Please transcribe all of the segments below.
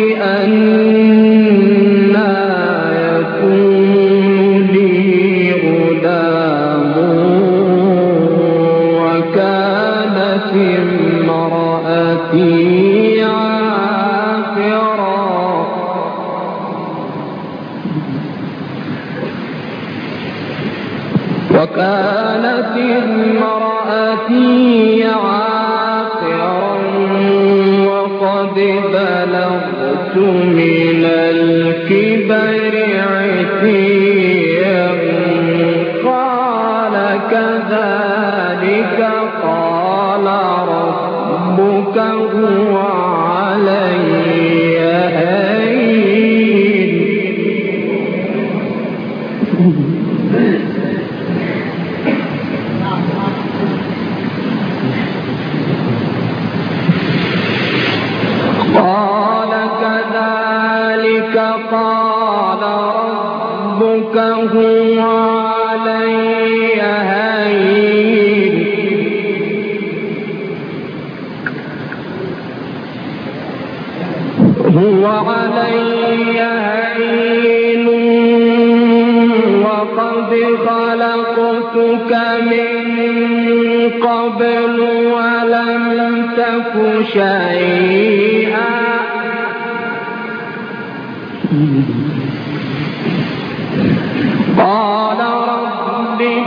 بأن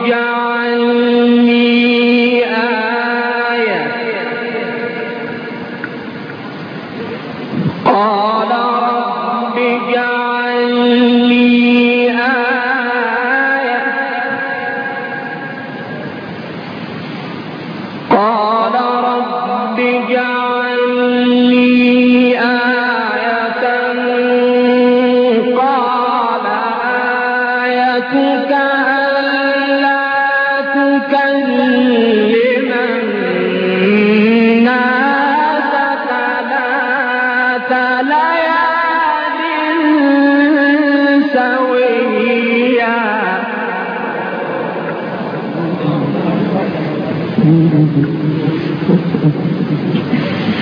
Yeah. ちょっと待ってください。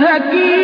لك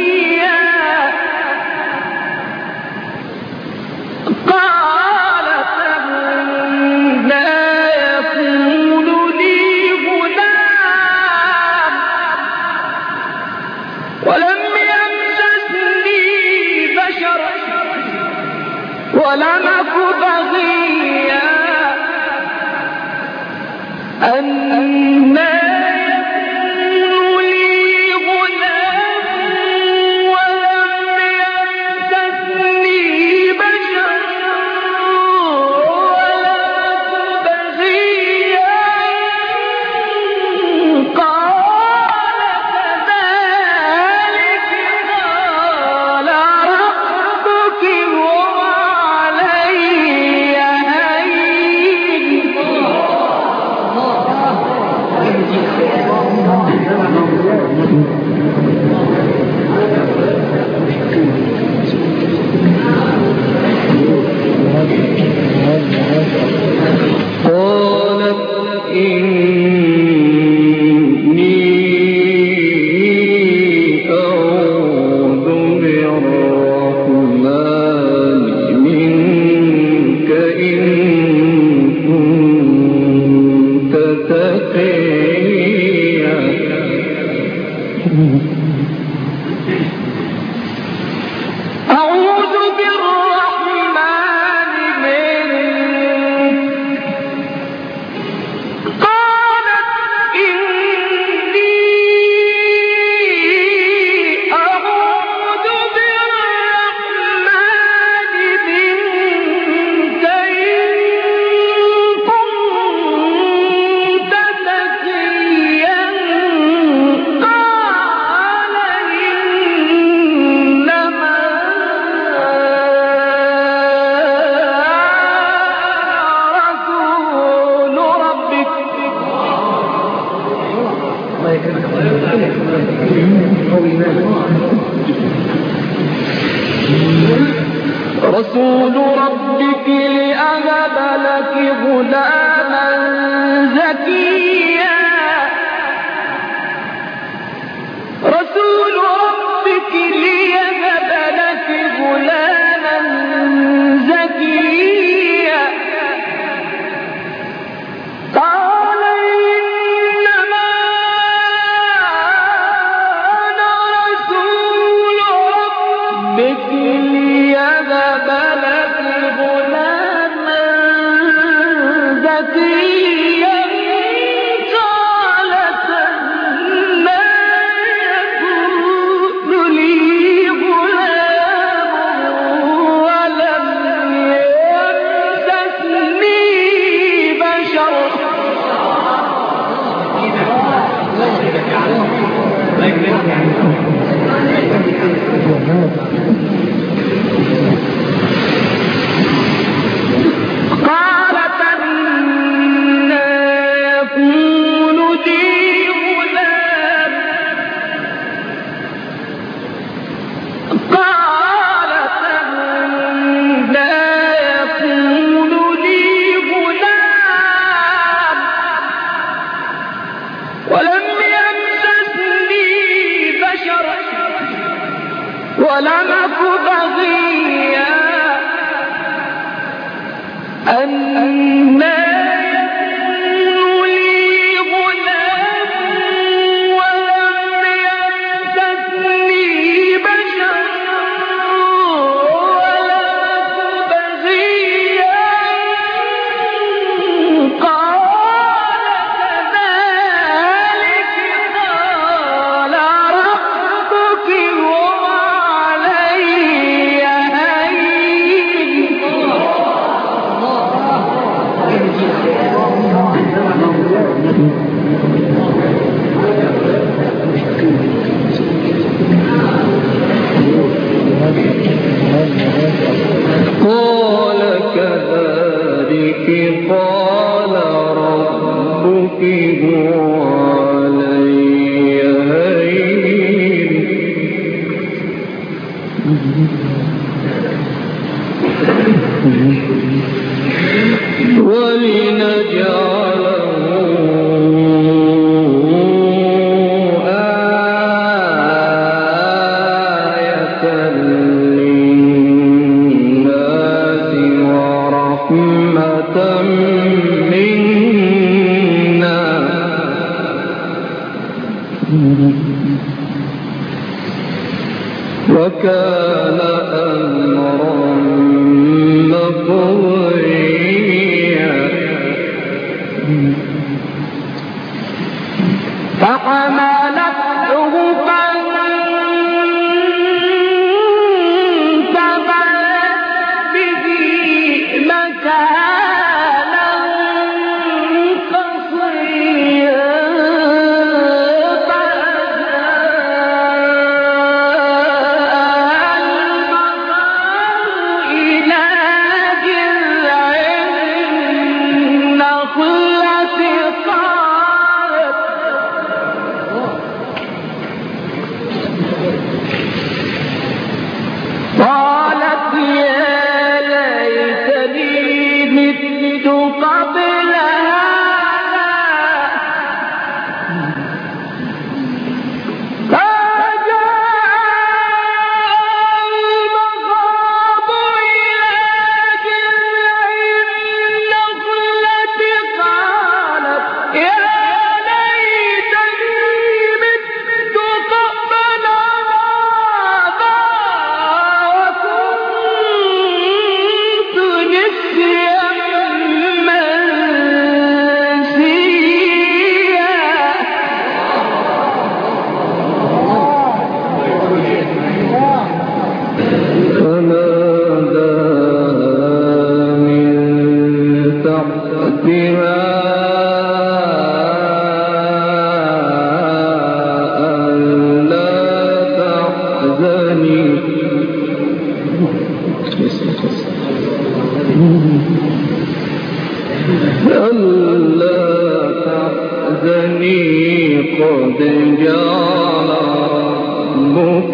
ولنجعله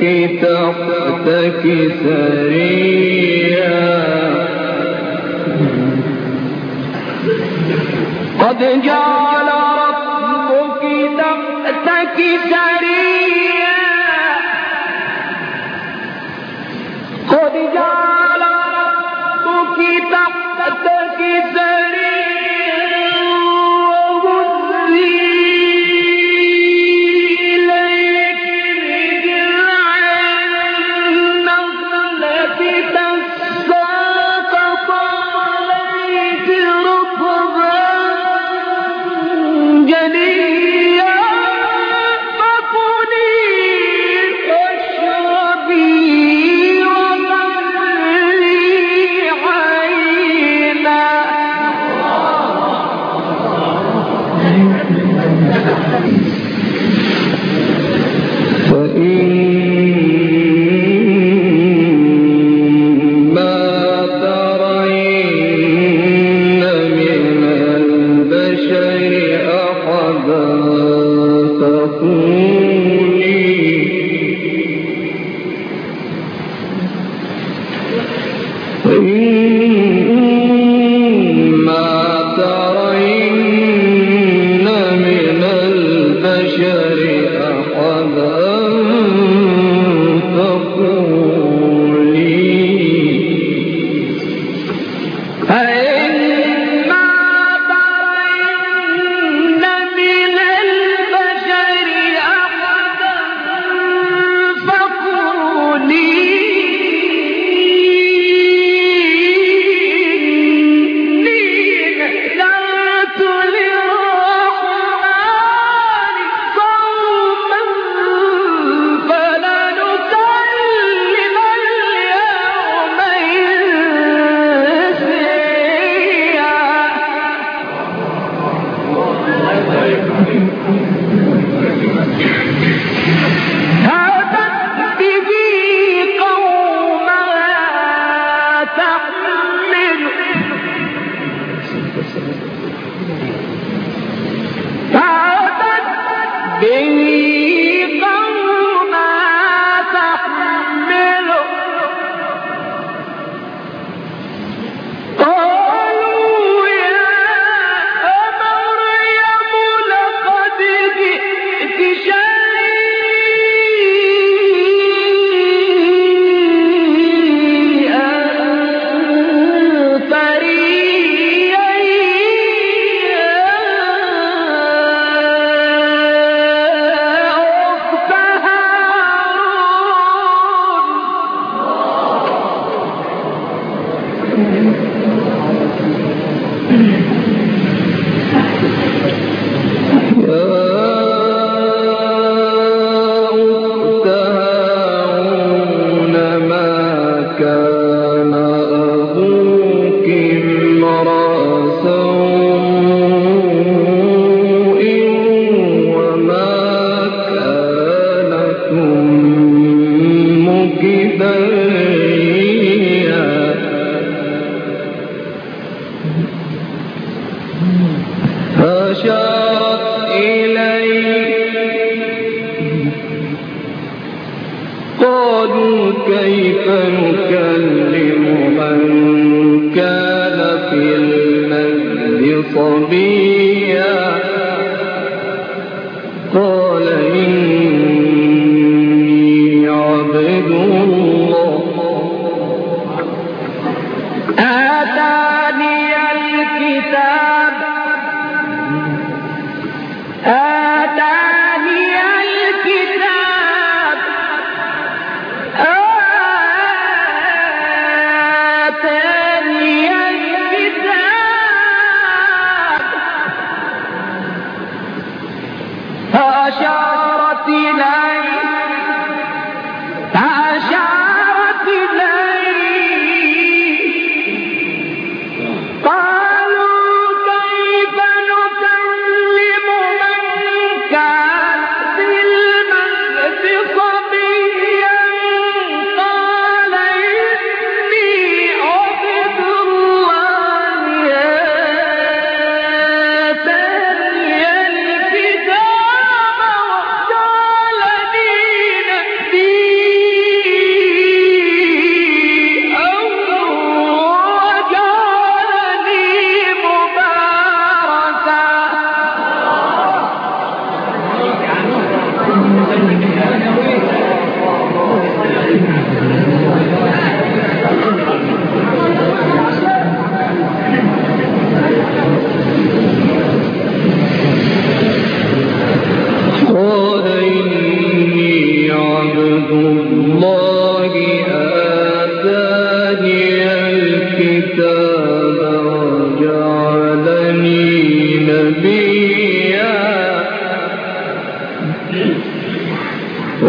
الملك سريا قد جعل ربك تحتك سريا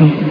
mm